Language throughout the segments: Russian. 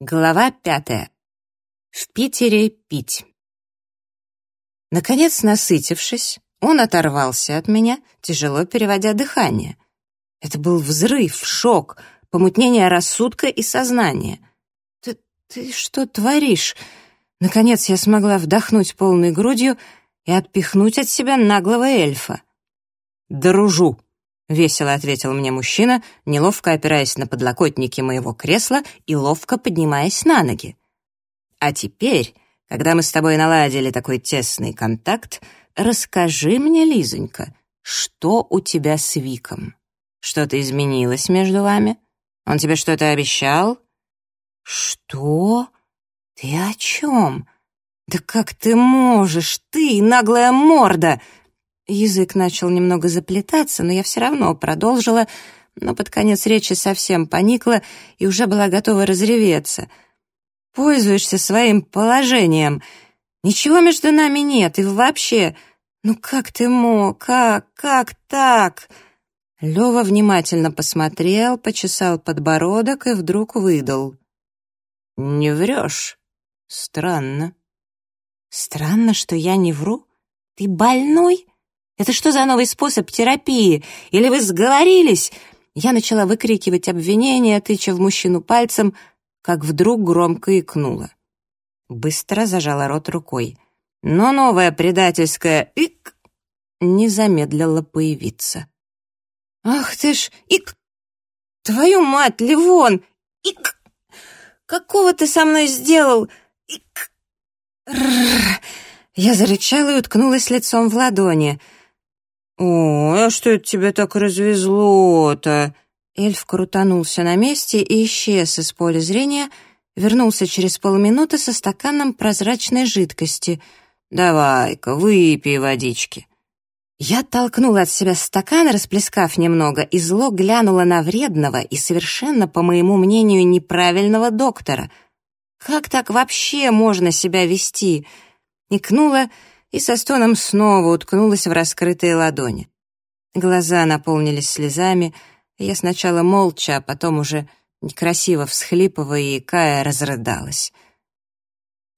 Глава пятая. В Питере пить. Наконец, насытившись, он оторвался от меня, тяжело переводя дыхание. Это был взрыв, шок, помутнение рассудка и сознания. «Ты, ты что творишь?» Наконец я смогла вдохнуть полной грудью и отпихнуть от себя наглого эльфа. «Дружу», — весело ответил мне мужчина, неловко опираясь на подлокотники моего кресла и ловко поднимаясь на ноги. «А теперь, когда мы с тобой наладили такой тесный контакт, расскажи мне, Лизонька, что у тебя с Виком? Что-то изменилось между вами? Он тебе что-то обещал?» «Что? Ты о чем? Да как ты можешь, ты, наглая морда!» Язык начал немного заплетаться, но я все равно продолжила, но под конец речи совсем поникла и уже была готова разреветься. «Пользуешься своим положением. Ничего между нами нет, и вообще... Ну как ты мог? Как? Как так?» Лёва внимательно посмотрел, почесал подбородок и вдруг выдал. «Не врешь? Странно». «Странно, что я не вру? Ты больной?» Это что за новый способ терапии? Или вы сговорились?» Я начала выкрикивать обвинения, тыча в мужчину пальцем, как вдруг громко икнула. Быстро зажала рот рукой. Но новая предательская «ик» не замедлила появиться. «Ах ты ж, ик! Твою мать, Ливон! Ик! Какого ты со мной сделал? Ик!» Я зарычала и уткнулась лицом в ладони — «Ой, а что это тебя так развезло-то?» Эльф крутанулся на месте и исчез из поля зрения, вернулся через полминуты со стаканом прозрачной жидкости. «Давай-ка, выпей водички». Я толкнула от себя стакан, расплескав немного, и зло глянула на вредного и совершенно, по моему мнению, неправильного доктора. Как так вообще можно себя вести? Икнула и со стоном снова уткнулась в раскрытые ладони. Глаза наполнились слезами, и я сначала молча, а потом уже некрасиво всхлипывая и кая разрыдалась.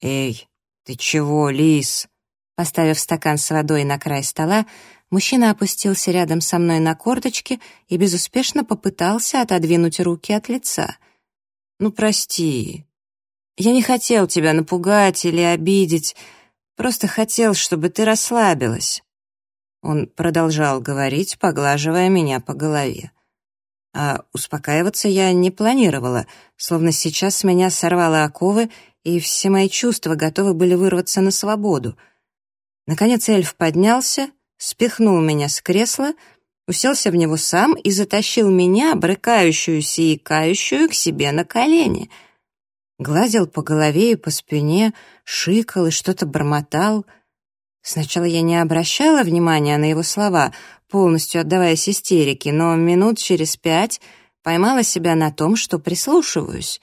«Эй, ты чего, лис?» Поставив стакан с водой на край стола, мужчина опустился рядом со мной на корточки и безуспешно попытался отодвинуть руки от лица. «Ну, прости. Я не хотел тебя напугать или обидеть. Просто хотел, чтобы ты расслабилась». Он продолжал говорить, поглаживая меня по голове. А успокаиваться я не планировала, словно сейчас с меня сорвало оковы, и все мои чувства готовы были вырваться на свободу. Наконец эльф поднялся, спихнул меня с кресла, уселся в него сам и затащил меня, брыкающуюся и кающую, к себе на колени — Гладил по голове и по спине, шикал и что-то бормотал. Сначала я не обращала внимания на его слова, полностью отдаваясь истерике, но минут через пять поймала себя на том, что прислушиваюсь.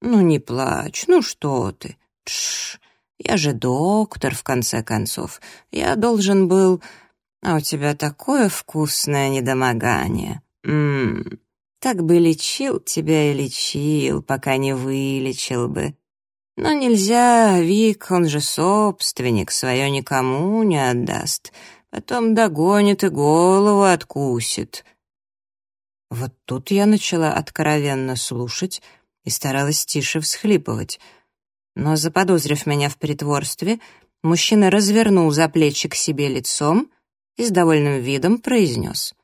«Ну не плачь, ну что ты? Тш, я же доктор, в конце концов. Я должен был... А у тебя такое вкусное недомогание. Ммм, так бы лечил тебя и лечил, пока не вылечил бы. Но нельзя, Вик, он же собственник, свое никому не отдаст. Потом догонит и голову откусит. Вот тут я начала откровенно слушать и старалась тише всхлипывать. Но, заподозрив меня в притворстве, мужчина развернул за плечи к себе лицом и с довольным видом произнес.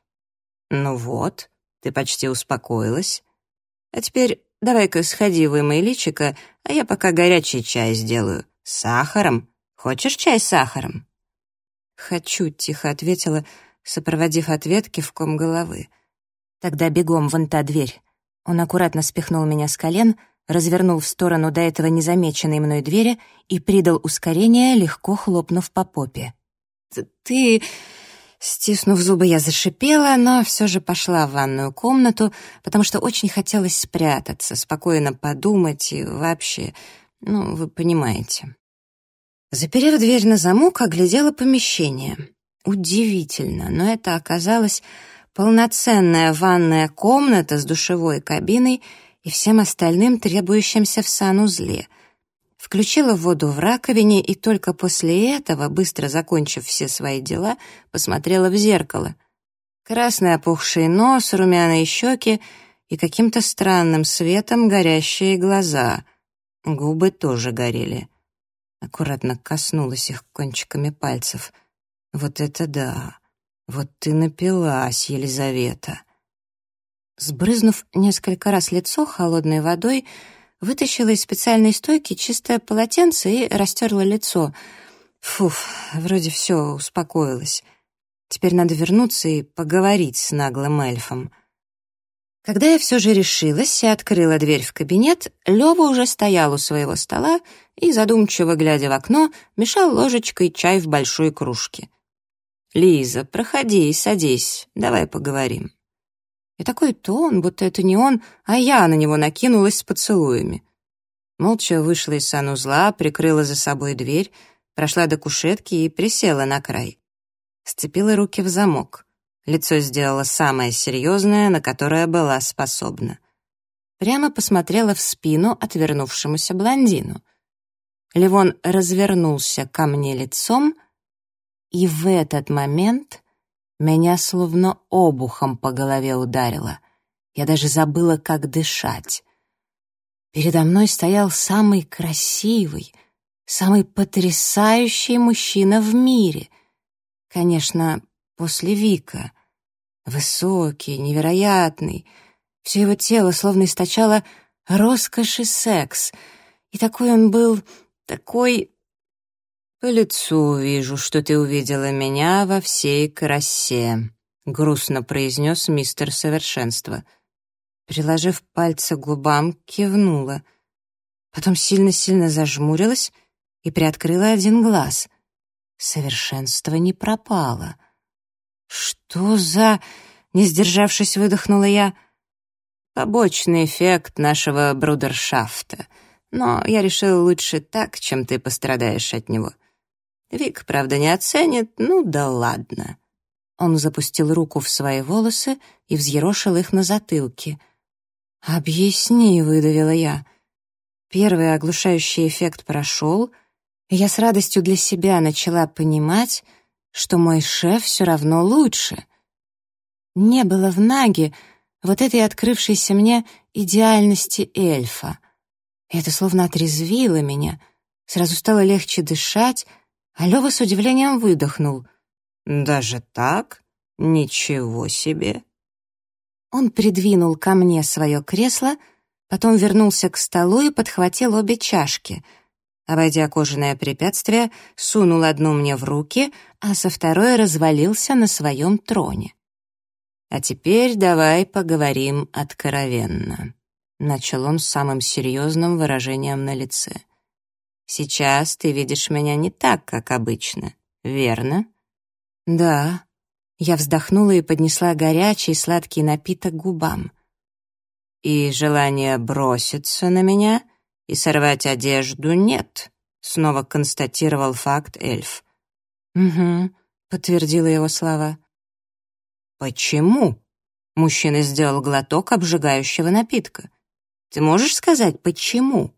«Ну вот, ты почти успокоилась. А теперь давай-ка сходи вымой личико, а я пока горячий чай сделаю. С сахаром. Хочешь чай с сахаром?» «Хочу», — тихо ответила, сопроводив ответ кивком головы. «Тогда бегом вон та дверь». Он аккуратно спихнул меня с колен, развернул в сторону до этого незамеченной мной двери и придал ускорение, легко хлопнув по попе. «Ты...» Стиснув зубы, я зашипела, но все же пошла в ванную комнату, потому что очень хотелось спрятаться, спокойно подумать и вообще, ну, вы понимаете. Заперев дверь на замок, оглядела помещение. Удивительно, но это оказалась полноценная ванная комната с душевой кабиной и всем остальным, требующимся в санузле. Включила воду в раковине и только после этого, быстро закончив все свои дела, посмотрела в зеркало. Красный опухший нос, румяные щеки и каким-то странным светом горящие глаза. Губы тоже горели. Аккуратно коснулась их кончиками пальцев. «Вот это да! Вот ты напилась, Елизавета!» Сбрызнув несколько раз лицо холодной водой, вытащила из специальной стойки чистое полотенце и растерла лицо. Фуф, вроде все, успокоилась. Теперь надо вернуться и поговорить с наглым эльфом. Когда я все же решилась и открыла дверь в кабинет, Лёва уже стоял у своего стола и, задумчиво глядя в окно, мешал ложечкой чай в большой кружке. «Лиза, проходи и садись, давай поговорим». И такой тон, будто это не он, а я на него накинулась с поцелуями. Молча вышла из санузла, прикрыла за собой дверь, прошла до кушетки и присела на край. Сцепила руки в замок. Лицо сделала самое серьезное, на которое была способна. Прямо посмотрела в спину отвернувшемуся блондину. Левон развернулся ко мне лицом, и в этот момент меня словно обухом по голове ударило. Я даже забыла, как дышать. Передо мной стоял самый красивый, самый потрясающий мужчина в мире. Конечно, после Вика. Высокий, невероятный. Все его тело словно источало роскошь и секс. И такой он был, такой «По лицу вижу, что ты увидела меня во всей красе», — грустно произнес мистер Совершенство. Приложив пальцы к губам, кивнула. Потом сильно-сильно зажмурилась и приоткрыла один глаз. Совершенство не пропало. «Что за...» — не сдержавшись, выдохнула я. «Побочный эффект нашего брудершафта. Но я решила лучше так, чем ты пострадаешь от него. Вик, правда, не оценит, ну да ладно. Он запустил руку в свои волосы и взъерошил их на затылке. «Объясни», — выдавила я. Первый оглушающий эффект прошел, и я с радостью для себя начала понимать, что мой шеф все равно лучше. Не было в Наге вот этой открывшейся мне идеальности эльфа. И это словно отрезвило меня, сразу стало легче дышать, а Лёва с удивлением выдохнул. «Даже так? Ничего себе!» Он придвинул ко мне свое кресло, потом вернулся к столу и подхватил обе чашки. Обойдя кожаное препятствие, сунул одну мне в руки, а со второй развалился на своем троне. «А теперь давай поговорим откровенно», — начал он с самым серьезным выражением на лице. Сейчас ты видишь меня не так, как обычно, верно? Да. Я вздохнула и поднесла горячий сладкий напиток губам. И желания броситься на меня и сорвать одежду нет, снова констатировал факт эльф. Угу, подтвердила его слова. Почему? Мужчина сделал глоток обжигающего напитка. Ты можешь сказать, почему?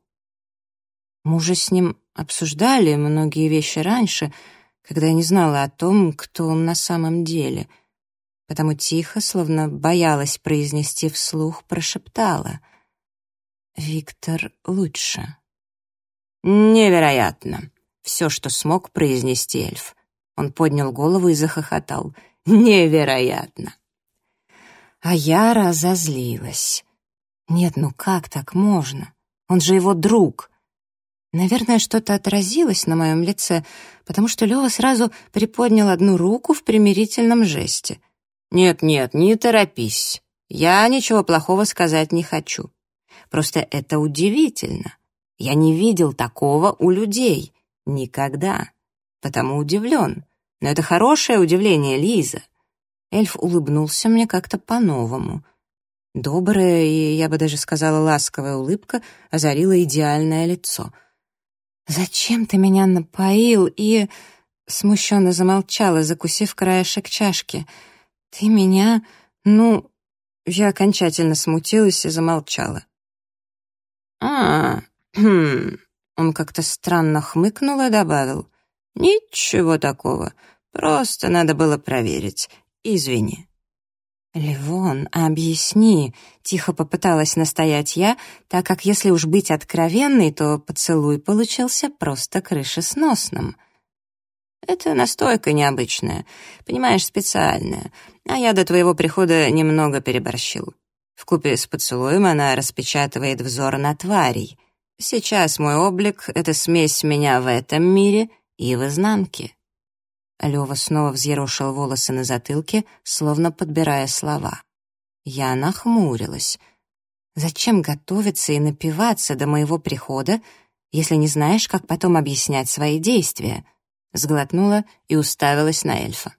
Мы уже с ним обсуждали многие вещи раньше, когда я не знала о том, кто он на самом деле. Потому тихо, словно боялась произнести вслух, прошептала. «Виктор лучше». «Невероятно!» — все, что смог произнести эльф. Он поднял голову и захохотал. «Невероятно!» А я разозлилась. «Нет, ну как так можно? Он же его друг!» Наверное, что-то отразилось на моем лице, потому что Лёва сразу приподнял одну руку в примирительном жесте. «Нет-нет, не торопись. Я ничего плохого сказать не хочу. Просто это удивительно. Я не видел такого у людей. Никогда. Потому удивлен. Но это хорошее удивление, Лиза». Эльф улыбнулся мне как-то по-новому. Добрая и, я бы даже сказала, ласковая улыбка озарила идеальное лицо — «Зачем ты меня напоил?» и... Смущенно замолчала, закусив краешек чашки. «Ты меня... ну...» Я окончательно смутилась и замолчала. «А, хм...» Он как-то странно хмыкнул и добавил. «Ничего такого. Просто надо было проверить. Извини». «Ливон, объясни», — тихо попыталась настоять я, так как если уж быть откровенной, то поцелуй получился просто крышесносным. «Это настойка необычная, понимаешь, специальная, а я до твоего прихода немного переборщил. Вкупе с поцелуем она распечатывает взор на тварей. Сейчас мой облик — это смесь меня в этом мире и в изнанке». Лёва снова взъерошил волосы на затылке, словно подбирая слова. Я нахмурилась. «Зачем готовиться и напиваться до моего прихода, если не знаешь, как потом объяснять свои действия?» Сглотнула и уставилась на эльфа.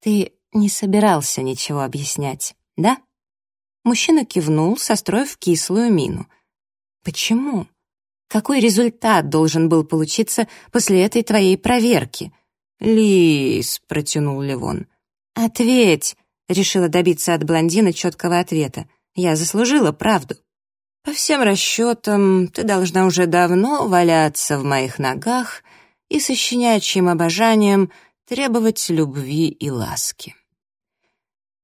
«Ты не собирался ничего объяснять, да?» Мужчина кивнул, состроив кислую мину. «Почему? Какой результат должен был получиться после этой твоей проверки?» «Лис», — протянул Левон. «Ответь», — решила добиться от блондина четкого ответа. «Я заслужила правду». «По всем расчетам, ты должна уже давно валяться в моих ногах и со щенячьим обожанием требовать любви и ласки».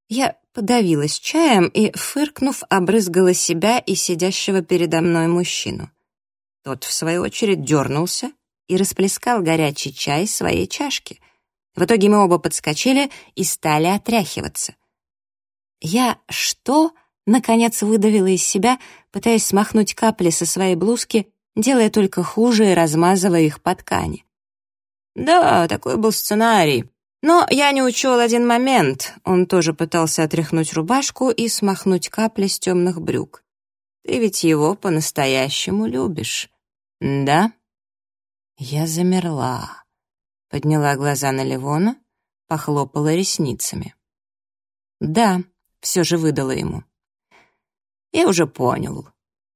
Я подавилась чаем и, фыркнув, обрызгала себя и сидящего передо мной мужчину. Тот, в свою очередь, дернулся и расплескал горячий чай в своей чашке. В итоге мы оба подскочили и стали отряхиваться. «Я что?» — наконец выдавила из себя, пытаясь смахнуть капли со своей блузки, делая только хуже и размазывая их по ткани. «Да, такой был сценарий. Но я не учел один момент». Он тоже пытался отряхнуть рубашку и смахнуть капли с темных брюк. «Ты ведь его по-настоящему любишь, да?» Я замерла, подняла глаза на Ливона, похлопала ресницами. «Да», — все же выдала ему. «Я уже понял».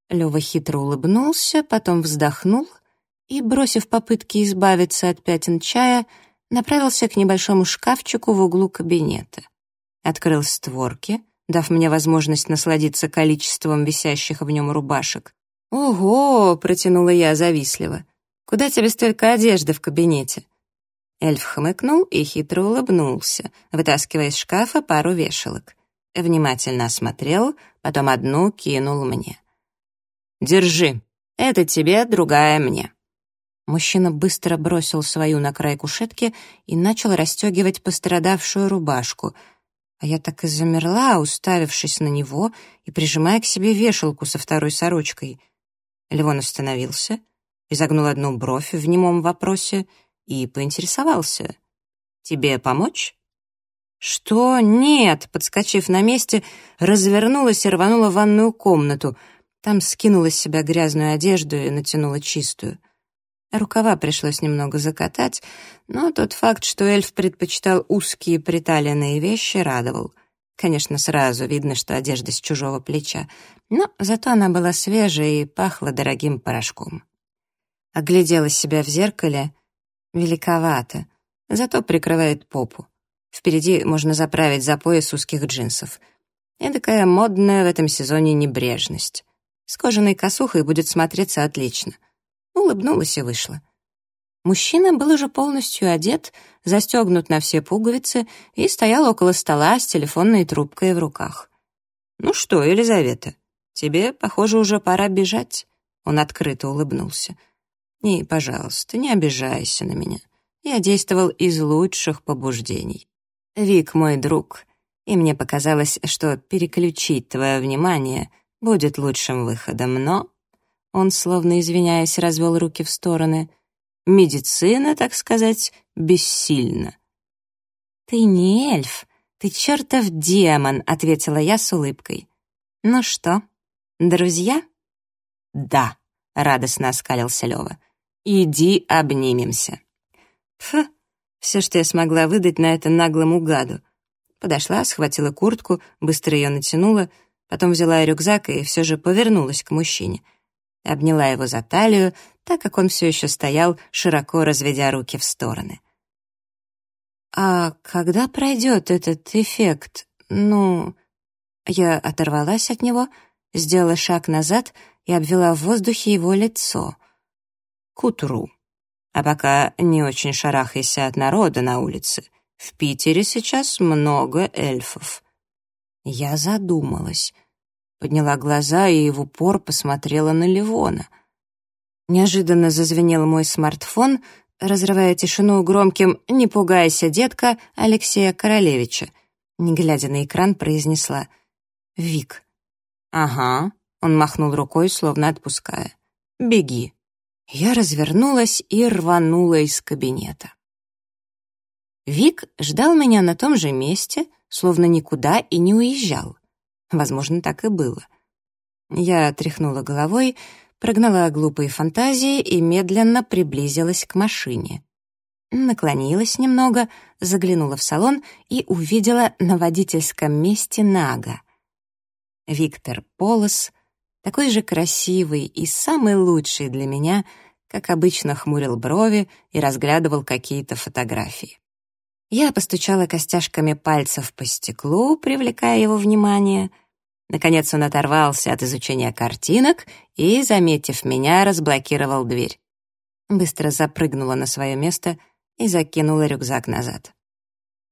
Лёва хитро улыбнулся, потом вздохнул и, бросив попытки избавиться от пятен чая, направился к небольшому шкафчику в углу кабинета. Открыл створки, дав мне возможность насладиться количеством висящих в нем рубашек. «Ого!» — протянула я завистливо. Куда тебе столько одежды в кабинете?» Эльф хмыкнул и хитро улыбнулся, вытаскивая из шкафа пару вешалок. Внимательно осмотрел, потом одну кинул мне. «Держи. Это тебе, другая мне». Мужчина быстро бросил свою на край кушетки и начал расстегивать пострадавшую рубашку. А я так и замерла, уставившись на него и прижимая к себе вешалку со второй сорочкой. Левон остановился — изогнул одну бровь в немом вопросе и поинтересовался. «Тебе помочь?» «Что? Нет!» Подскочив на месте, развернулась и рванула в ванную комнату. Там скинула с себя грязную одежду и натянула чистую. Рукава пришлось немного закатать, но тот факт, что эльф предпочитал узкие приталенные вещи, радовал. Конечно, сразу видно, что одежда с чужого плеча, но зато она была свежая и пахла дорогим порошком. Оглядела себя в зеркале. Великовато. Зато прикрывает попу. Впереди можно заправить за пояс узких джинсов. И такая модная в этом сезоне небрежность. С кожаной косухой будет смотреться отлично. Улыбнулась и вышла. Мужчина был уже полностью одет, застегнут на все пуговицы и стоял около стола с телефонной трубкой в руках. «Ну что, Елизавета, тебе, похоже, уже пора бежать?» Он открыто улыбнулся. И, пожалуйста, не обижайся на меня. Я действовал из лучших побуждений. Вик мой друг, и мне показалось, что переключить твое внимание будет лучшим выходом, но...» Он, словно извиняясь, развел руки в стороны. «Медицина, так сказать, бессильна». «Ты не эльф, ты чертов демон», — ответила я с улыбкой. «Ну что, друзья?» «Да», — радостно оскалился Лёва. «Иди обнимемся». Пф, все, что я смогла выдать на это наглому гаду. Подошла, схватила куртку, быстро ее натянула, потом взяла рюкзак и все же повернулась к мужчине. Обняла его за талию, так как он все еще стоял, широко разведя руки в стороны. «А когда пройдет этот эффект? Ну...» Я оторвалась от него, сделала шаг назад и обвела в воздухе его лицо. «К утру. А пока не очень шарахайся от народа на улице. В Питере сейчас много эльфов». Я задумалась. Подняла глаза и в упор посмотрела на Ливона. Неожиданно зазвенел мой смартфон, разрывая тишину громким «Не пугайся, детка» Алексея Королевича. Не глядя на экран, произнесла «Вик». «Ага», — он махнул рукой, словно отпуская. «Беги». Я развернулась и рванула из кабинета. Вик ждал меня на том же месте, словно никуда и не уезжал. Возможно, так и было. Я тряхнула головой, прогнала глупые фантазии и медленно приблизилась к машине. Наклонилась немного, заглянула в салон и увидела на водительском месте Нага. Виктор Полос, такой же красивый и самый лучший для меня, как обычно хмурил брови и разглядывал какие-то фотографии. Я постучала костяшками пальцев по стеклу, привлекая его внимание — Наконец он оторвался от изучения картинок и, заметив меня, разблокировал дверь. Быстро запрыгнула на свое место и закинула рюкзак назад.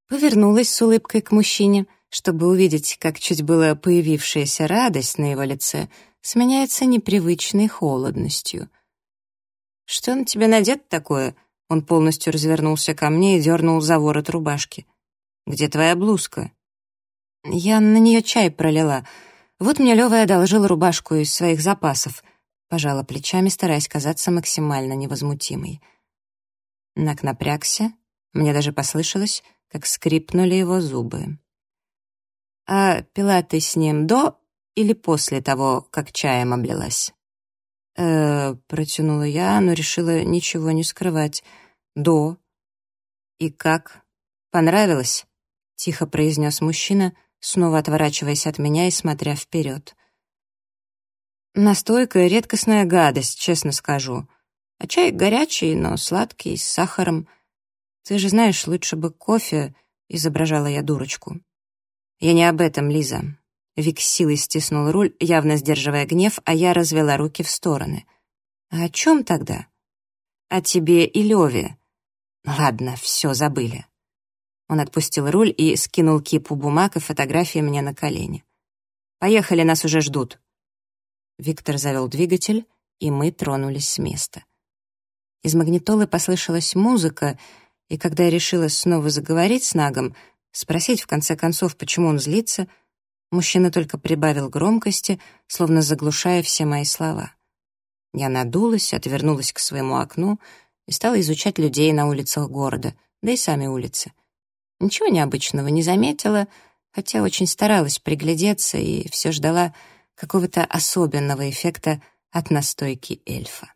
Повернулась с улыбкой к мужчине, чтобы увидеть, как чуть было появившаяся радость на его лице сменяется непривычной холодностью. «Что на тебе надет такое?» Он полностью развернулся ко мне и дернул за ворот рубашки. «Где твоя блузка?» Я на нее чай пролила. Вот мне Лёва одолжил рубашку из своих запасов. Пожала плечами, стараясь казаться максимально невозмутимой. Нак напрягся. Мне даже послышалось, как скрипнули его зубы. «А пила ты с ним до или после того, как чаем облилась?» «Э-э», протянула я, но решила ничего не скрывать. «До». «И как? Понравилось?» — тихо произнес мужчина, снова отворачиваясь от меня и смотря вперед. Настойка — редкостная гадость, честно скажу. А чай горячий, но сладкий, с сахаром. Ты же знаешь, лучше бы кофе, — изображала я дурочку. Я не об этом, Лиза. Вик силой стиснул руль, явно сдерживая гнев, а я развела руки в стороны. А о чем тогда? О тебе и Леве. Ладно, все забыли. Он отпустил руль и скинул кипу бумаг и фотографии мне на колени. «Поехали, нас уже ждут». Виктор завел двигатель, и мы тронулись с места. Из магнитолы послышалась музыка, и когда я решила снова заговорить с Нагом, спросить в конце концов, почему он злится, мужчина только прибавил громкости, словно заглушая все мои слова. Я надулась, отвернулась к своему окну и стала изучать людей на улицах города, да и сами улицы. Ничего необычного не заметила, хотя очень старалась приглядеться и все ждала какого-то особенного эффекта от настойки эльфа.